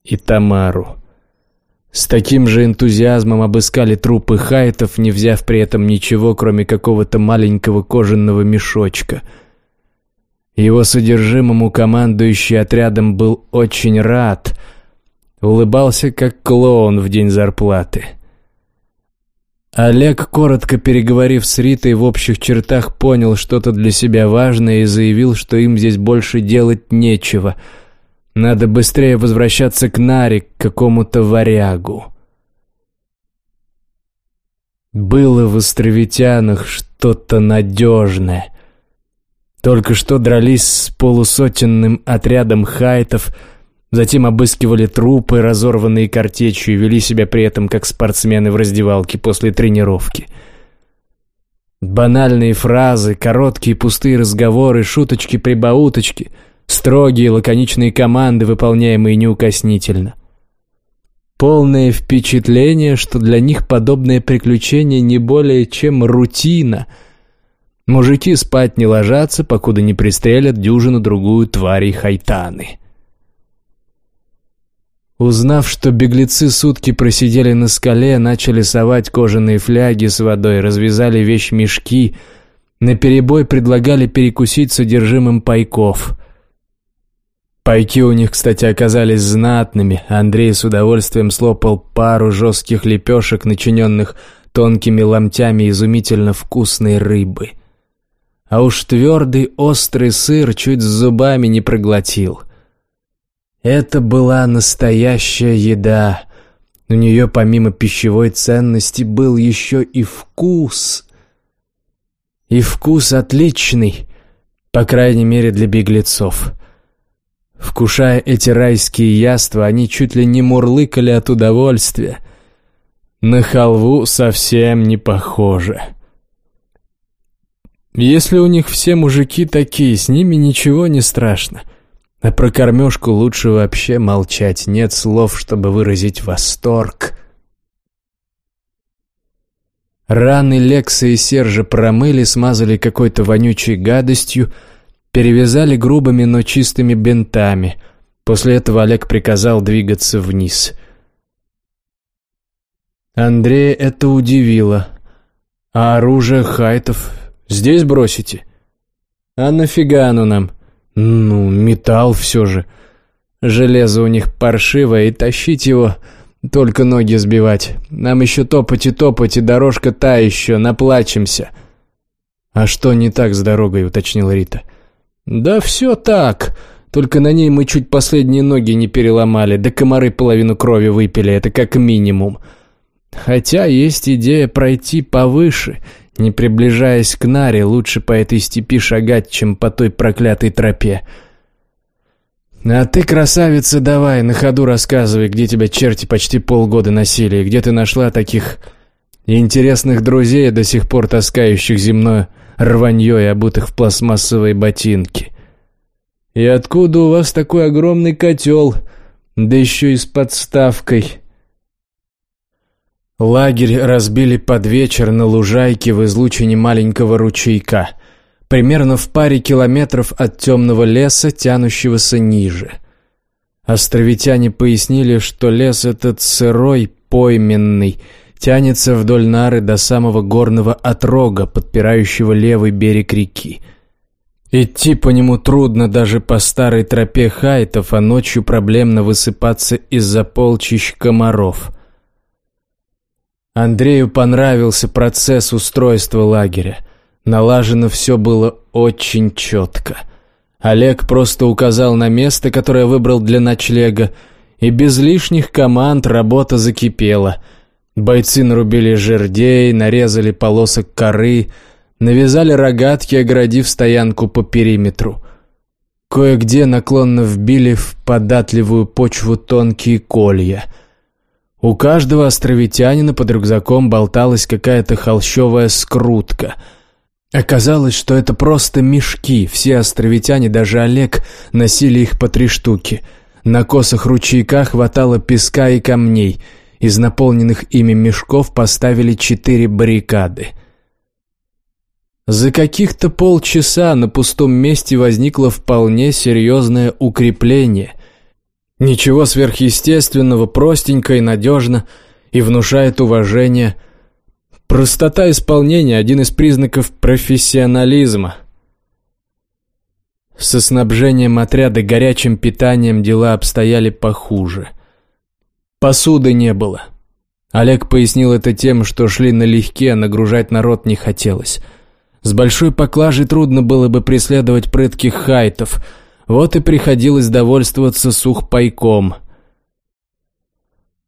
и Тамару. С таким же энтузиазмом обыскали трупы хайтов, не взяв при этом ничего, кроме какого-то маленького кожаного мешочка — его содержимому командующий отрядом был очень рад. Улыбался, как клоун в день зарплаты. Олег, коротко переговорив с Ритой в общих чертах, понял что-то для себя важное и заявил, что им здесь больше делать нечего. Надо быстрее возвращаться к Наре, к какому-то варягу. Было в островитянах что-то надежное — только что дрались с полусотенным отрядом хайтов, затем обыскивали трупы, разорванные картечью, и вели себя при этом как спортсмены в раздевалке после тренировки. Банальные фразы, короткие пустые разговоры, шуточки-прибауточки, строгие лаконичные команды, выполняемые неукоснительно. Полное впечатление, что для них подобное приключение не более чем рутина — Мужики спать не ложатся, покуда не пристрелят дюжину-другую тварей хайтаны. Узнав, что беглецы сутки просидели на скале, начали совать кожаные фляги с водой, развязали вещмешки, наперебой предлагали перекусить содержимым пайков. Пайки у них, кстати, оказались знатными. Андрей с удовольствием слопал пару жестких лепешек, начиненных тонкими ломтями изумительно вкусной рыбы. А уж твердый острый сыр чуть с зубами не проглотил. Это была настоящая еда. У нее помимо пищевой ценности был еще и вкус. И вкус отличный, по крайней мере для беглецов. Вкушая эти райские яства, они чуть ли не мурлыкали от удовольствия. На халву совсем не похоже. Если у них все мужики такие, с ними ничего не страшно. А про кормежку лучше вообще молчать, нет слов, чтобы выразить восторг. Раны Лекса и Сержа промыли, смазали какой-то вонючей гадостью, перевязали грубыми, но чистыми бинтами. После этого Олег приказал двигаться вниз. Андрея это удивило. «А оружие хайтов здесь бросите?» «А нафига оно нам?» «Ну, металл все же. Железо у них паршивое, и тащить его, только ноги сбивать. Нам еще топать и топать, и дорожка та еще, наплачемся». «А что не так с дорогой?» — уточнила Рита. «Да все так. Только на ней мы чуть последние ноги не переломали, да комары половину крови выпили, это как минимум. Хотя есть идея пройти повыше, не приближаясь к Наре, лучше по этой степи шагать, чем по той проклятой тропе. А ты, красавица, давай, на ходу рассказывай, где тебя черти почти полгода носили, где ты нашла таких интересных друзей, до сих пор таскающих земное рванье и обутых в пластмассовые ботинки. И откуда у вас такой огромный котел, да еще и с подставкой?» Лагерь разбили под вечер на лужайке в излучине маленького ручейка, примерно в паре километров от темного леса, тянущегося ниже. Островитяне пояснили, что лес этот сырой, пойменный, тянется вдоль нары до самого горного отрога, подпирающего левый берег реки. Идти по нему трудно даже по старой тропе хайтов, а ночью проблемно высыпаться из-за полчищ комаров – Андрею понравился процесс устройства лагеря. Налажено все было очень четко. Олег просто указал на место, которое выбрал для ночлега, и без лишних команд работа закипела. Бойцы нарубили жердей, нарезали полосок коры, навязали рогатки, оградив стоянку по периметру. Кое-где наклонно вбили в податливую почву тонкие колья — у каждого островитянина под рюкзаком болталась какая-то холщовая скрутка. Оказалось, что это просто мешки, все островитяне, даже Олег, носили их по три штуки. На косах ручейка хватало песка и камней. Из наполненных ими мешков поставили четыре баррикады. За каких-то полчаса на пустом месте возникло вполне серьезное укрепление – Ничего сверхъестественного, простенько и надежно, и внушает уважение. Простота исполнения – один из признаков профессионализма. Со снабжением отряда горячим питанием дела обстояли похуже. Посуды не было. Олег пояснил это тем, что шли налегке, а нагружать народ не хотелось. С большой поклажей трудно было бы преследовать прытких хайтов – вот и приходилось довольствоваться сухпайком.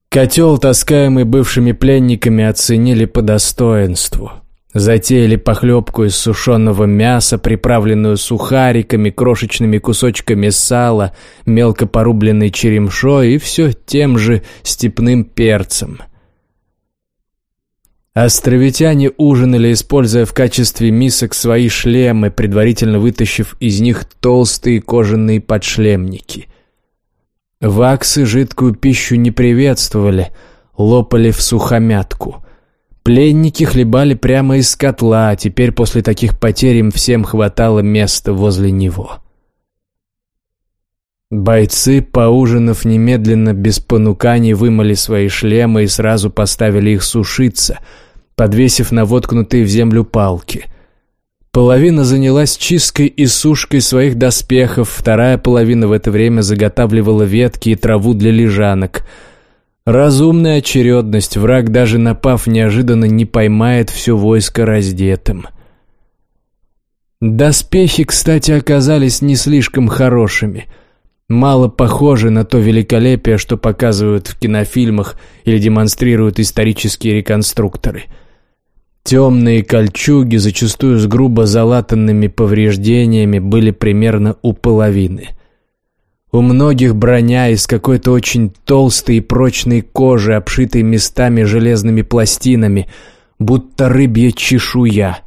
Котел, таскаемый бывшими пленниками, оценили по достоинству. Затеяли похлебку из сушеного мяса, приправленную сухариками, крошечными кусочками сала, мелко порубленной черемшой и все тем же степным перцем – Островитяне ужинали, используя в качестве мисок свои шлемы, предварительно вытащив из них толстые кожаные подшлемники. Ваксы жидкую пищу не приветствовали, лопали в сухомятку. Пленники хлебали прямо из котла, а теперь после таких потерь им всем хватало места возле него. Бойцы, поужинав немедленно, без понуканий, вымыли свои шлемы и сразу поставили их сушиться, подвесив на воткнутые в землю палки. Половина занялась чисткой и сушкой своих доспехов, вторая половина в это время заготавливала ветки и траву для лежанок. Разумная очередность, враг, даже напав неожиданно, не поймает все войско раздетым. Доспехи, кстати, оказались не слишком хорошими — мало похожи на то великолепие, что показывают в кинофильмах или демонстрируют исторические реконструкторы. Темные кольчуги, зачастую с грубо залатанными повреждениями, были примерно у половины. У многих броня из какой-то очень толстой и прочной кожи, обшитой местами железными пластинами, будто рыбья чешуя.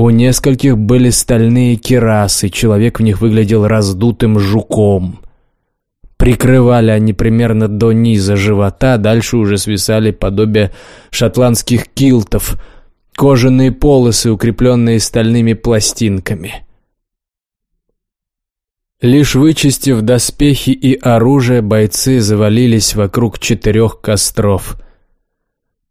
У нескольких были стальные керасы, человек в них выглядел раздутым жуком. Прикрывали они примерно до низа живота, дальше уже свисали подобие шотландских килтов, кожаные полосы, укрепленные стальными пластинками. Лишь вычистив доспехи и оружие, бойцы завалились вокруг четырех костров.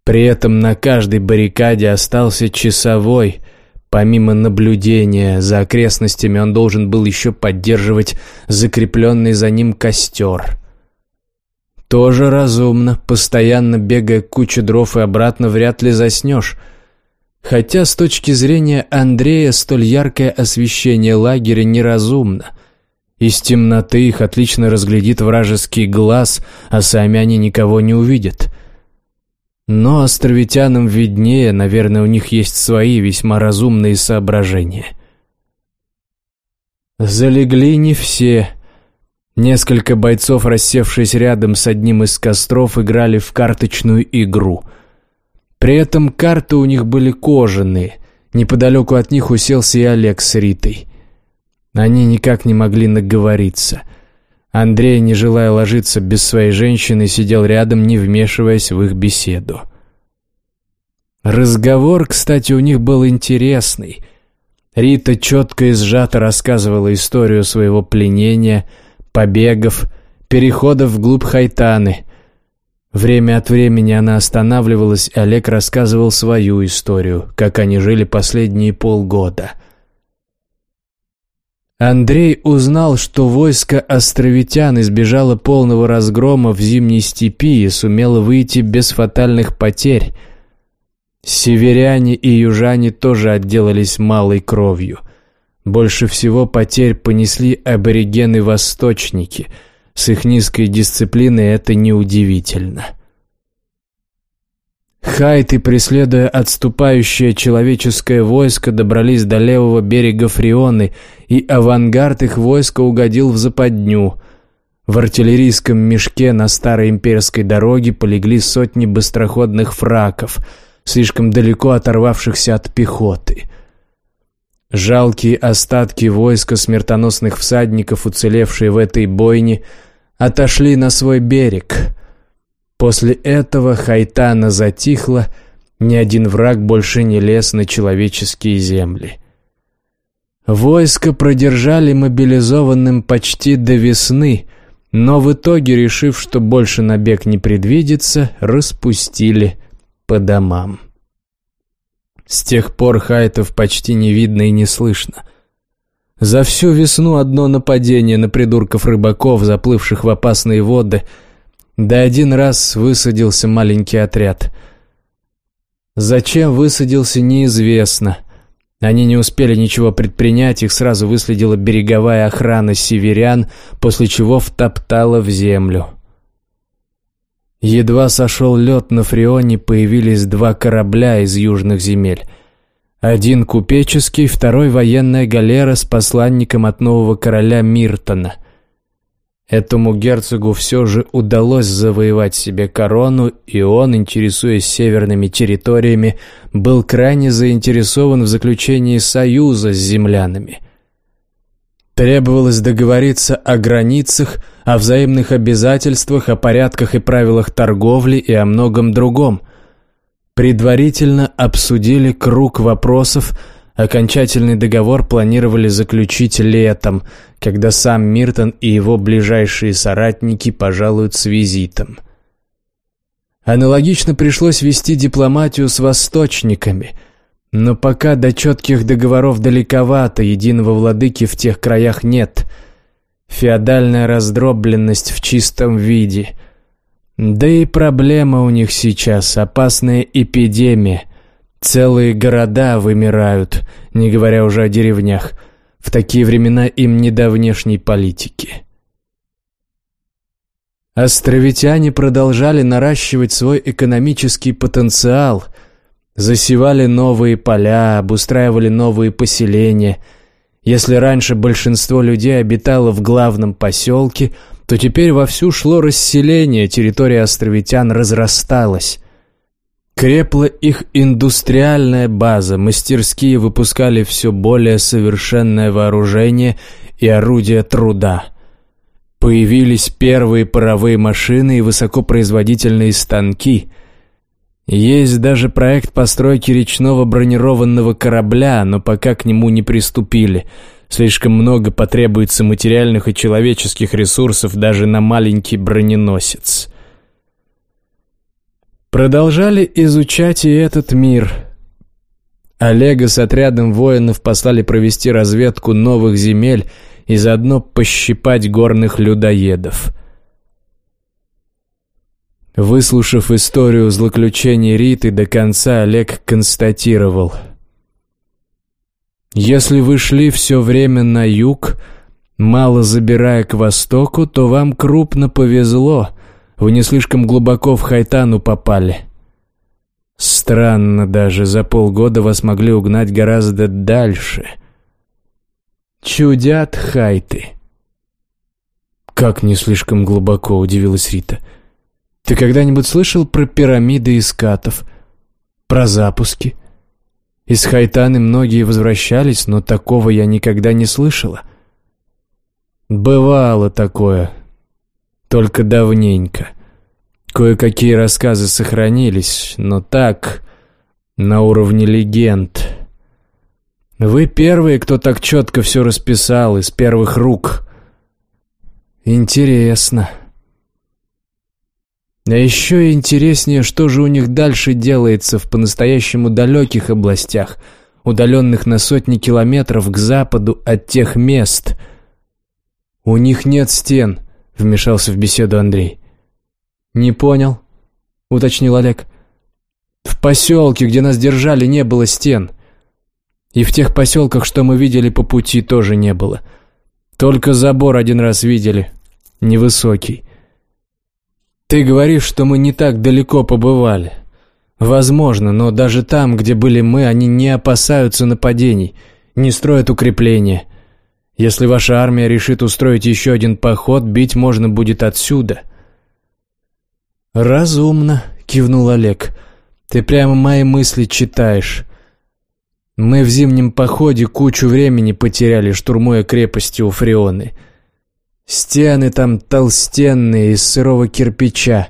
При этом на каждой баррикаде остался часовой. Помимо наблюдения за окрестностями, он должен был еще поддерживать закрепленный за ним костер. Тоже разумно, постоянно бегая к куче дров и обратно вряд ли заснешь. Хотя с точки зрения Андрея столь яркое освещение лагеря неразумно — из темноты их отлично разглядит вражеский глаз, а сами они никого не увидят. Но островитянам виднее, наверное, у них есть свои весьма разумные соображения. Залегли не все. Несколько бойцов, рассевшись рядом с одним из костров, играли в карточную игру. При этом карты у них были кожаные. Неподалеку от них уселся и Олег с Ритой. Они никак не могли наговориться. Андрей, не желая ложиться без своей женщины, сидел рядом, не вмешиваясь в их беседу. Разговор, кстати, у них был интересный. Рита четко и сжато рассказывала историю своего пленения, побегов, переходов вглубь Хайтаны. Время от времени она останавливалась, и Олег рассказывал свою историю, как они жили последние полгода — Андрей узнал, что войско островитян избежало полного разгрома в зимней степи и сумело выйти без фатальных потерь. Северяне и южане тоже отделались малой кровью. Больше всего потерь понесли аборигены-восточники. С их низкой дисциплиной это неудивительно. Хайты, преследуя отступающее человеческое войско, добрались до левого берега Фрионы, и авангард их войска угодил в западню. В артиллерийском мешке на старой имперской дороге полегли сотни быстроходных фраков, слишком далеко оторвавшихся от пехоты. Жалкие остатки войска смертоносных всадников, уцелевшие в этой бойне, отошли на свой берег — После этого Хайтана затихла, ни один враг больше не лез на человеческие земли. Войско продержали мобилизованным почти до весны, но в итоге, решив, что больше набег не предвидится, распустили по домам. С тех пор хайтов почти не видно и не слышно. За всю весну одно нападение на придурков рыбаков, заплывших в опасные воды – да один раз высадился маленький отряд. Зачем высадился, неизвестно. Они не успели ничего предпринять, их сразу выследила береговая охрана северян, после чего втоптала в землю. Едва сошел лед на Фрионе, появились два корабля из южных земель. Один купеческий, второй военная галера с посланником от нового короля Миртона – Этому герцогу все же удалось завоевать себе корону, и он, интересуясь северными территориями, был крайне заинтересован в заключении союза с землянами. Требовалось договориться о границах, о взаимных обязательствах, о порядках и правилах торговли и о многом другом. Предварительно обсудили круг вопросов, Окончательный договор планировали заключить летом, когда сам Миртон и его ближайшие соратники пожалуют с визитом. Аналогично пришлось вести дипломатию с восточниками, но пока до четких договоров далековато, единого владыки в тех краях нет. Феодальная раздробленность в чистом виде. Да и проблема у них сейчас – опасная эпидемия – Целые города вымирают, не говоря уже о деревнях. В такие времена им не до внешней политики. Островитяне продолжали наращивать свой экономический потенциал, засевали новые поля, обустраивали новые поселения. Если раньше большинство людей обитало в главном поселке, то теперь вовсю шло расселение, территория островитян разрасталась. Крепла их индустриальная база, мастерские выпускали все более совершенное вооружение и орудия труда. Появились первые паровые машины и высокопроизводительные станки. Есть даже проект постройки речного бронированного корабля, но пока к нему не приступили. Слишком много потребуется материальных и человеческих ресурсов даже на маленький броненосец. Продолжали изучать и этот мир. Олега с отрядом воинов послали провести разведку новых земель и заодно пощипать горных людоедов. Выслушав историю злоключений Риты до конца, Олег констатировал. «Если вы шли все время на юг, мало забирая к востоку, то вам крупно повезло». Вы не слишком глубоко в Хайтану попали. Странно даже, за полгода вас могли угнать гораздо дальше. Чудят хайты. Как не слишком глубоко, удивилась Рита. Ты когда-нибудь слышал про пирамиды искатов? Про запуски? Из Хайтаны многие возвращались, но такого я никогда не слышала. Бывало такое, только давненько. Кое-какие рассказы сохранились, но так, на уровне легенд. Вы первые, кто так четко все расписал, из первых рук. Интересно. А еще интереснее, что же у них дальше делается в по-настоящему далеких областях, удаленных на сотни километров к западу от тех мест. «У них нет стен», — вмешался в беседу Андрей. «Не понял», — уточнил Олег. «В поселке, где нас держали, не было стен. И в тех поселках, что мы видели по пути, тоже не было. Только забор один раз видели, невысокий. Ты говоришь, что мы не так далеко побывали. Возможно, но даже там, где были мы, они не опасаются нападений, не строят укрепления. Если ваша армия решит устроить еще один поход, бить можно будет отсюда». «Разумно», — кивнул Олег. «Ты прямо мои мысли читаешь. Мы в зимнем походе кучу времени потеряли, штурмуя крепости у Фрионы. Стены там толстенные, из сырого кирпича.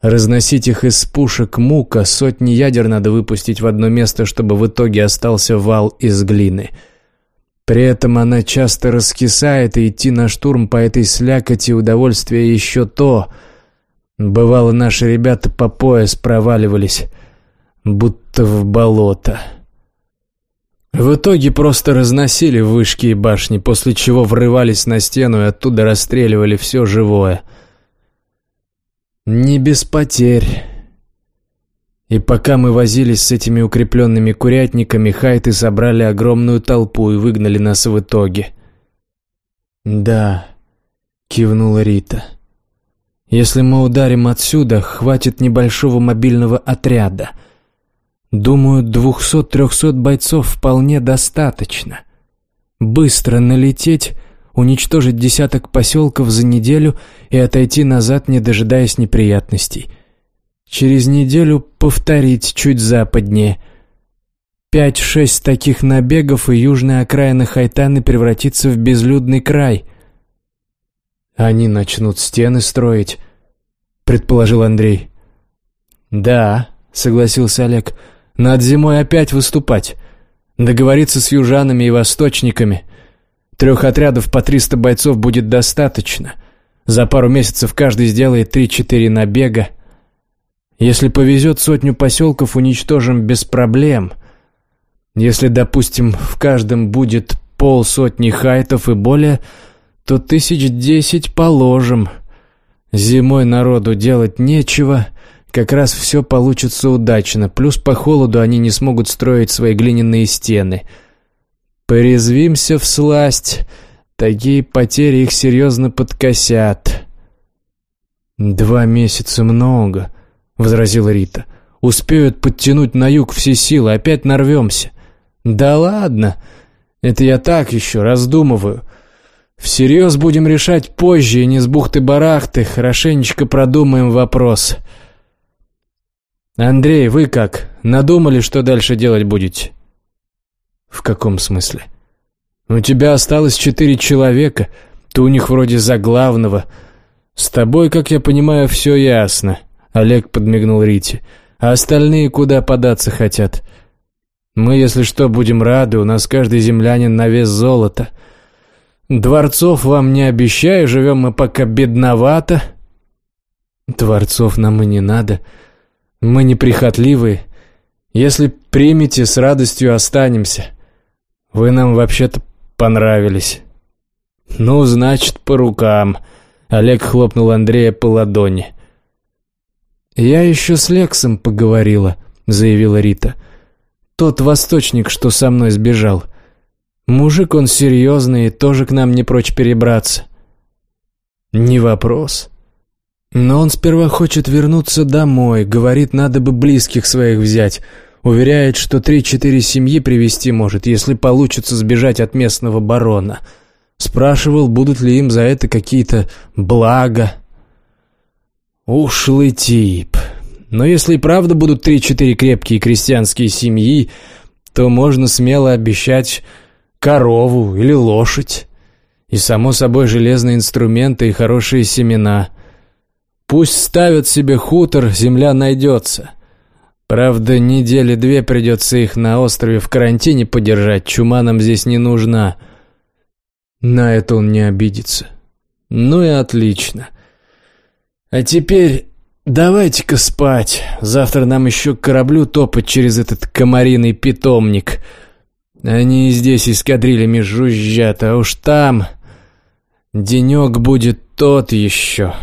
Разносить их из пушек мука, сотни ядер надо выпустить в одно место, чтобы в итоге остался вал из глины». При этом она часто раскисает, и идти на штурм по этой слякоти удовольствие еще то — Бывало, наши ребята по пояс проваливались, будто в болото. В итоге просто разносили вышки и башни, после чего врывались на стену и оттуда расстреливали все живое. Не без потерь. И пока мы возились с этими укрепленными курятниками, хайты собрали огромную толпу и выгнали нас в итоге. «Да», — кивнула Рита, — если мы ударим отсюда, хватит небольшого мобильного отряда. Думаю, двухсот-трехсот бойцов вполне достаточно. Быстро налететь, уничтожить десяток поселков за неделю и отойти назад, не дожидаясь неприятностей. Через неделю повторить чуть западнее. Пять-шесть таких набегов, и южная окраина Хайтаны превратится в безлюдный край. Они начнут стены строить, предположил Андрей. «Да», — согласился Олег, — «над зимой опять выступать. Договориться с южанами и восточниками. Трех отрядов по триста бойцов будет достаточно. За пару месяцев каждый сделает три-четыре набега. Если повезет, сотню поселков уничтожим без проблем. Если, допустим, в каждом будет полсотни хайтов и более, то тысяч десять положим». Зимой народу делать нечего, как раз все получится удачно, плюс по холоду они не смогут строить свои глиняные стены. Порезвимся в сласть, такие потери их серьезно подкосят. «Два месяца много», — возразила Рита. «Успеют подтянуть на юг все силы, опять нарвемся». «Да ладно, Это я так еще раздумываю. Всерьез будем решать позже, и не с бухты-барахты, хорошенечко продумаем вопрос. Андрей, вы как, надумали, что дальше делать будете? В каком смысле? У тебя осталось четыре человека, ты у них вроде за главного. С тобой, как я понимаю, все ясно. Олег подмигнул Рите. А остальные куда податься хотят? Мы, если что, будем рады, у нас каждый землянин на вес золота. Дворцов вам не обещаю, живем мы пока бедновато. Дворцов нам и не надо. Мы неприхотливые. Если примете, с радостью останемся. Вы нам вообще-то понравились. Ну, значит, по рукам. Олег хлопнул Андрея по ладони. «Я еще с Лексом поговорила», — заявила Рита. «Тот восточник, что со мной сбежал. Мужик он серьезный и тоже к нам не прочь перебраться». «Не вопрос», но он сперва хочет вернуться домой, говорит, надо бы близких своих взять. Уверяет, что три-четыре семьи привести может, если получится сбежать от местного барона. Спрашивал, будут ли им за это какие-то блага. Ушлый тип. Но если и правда будут три-четыре крепкие крестьянские семьи, то можно смело обещать корову или лошадь. И, само собой, железные инструменты и хорошие семена – Пусть ставят себе хутор, земля найдется. Правда, недели две придется их на острове в карантине подержать, чума нам здесь не нужна. На это он не обидится. Ну и отлично. А теперь давайте-ка спать. Завтра нам еще к кораблю топать через этот комариный питомник. Они здесь эскадрильями жужжат, а уж там денек будет тот еще».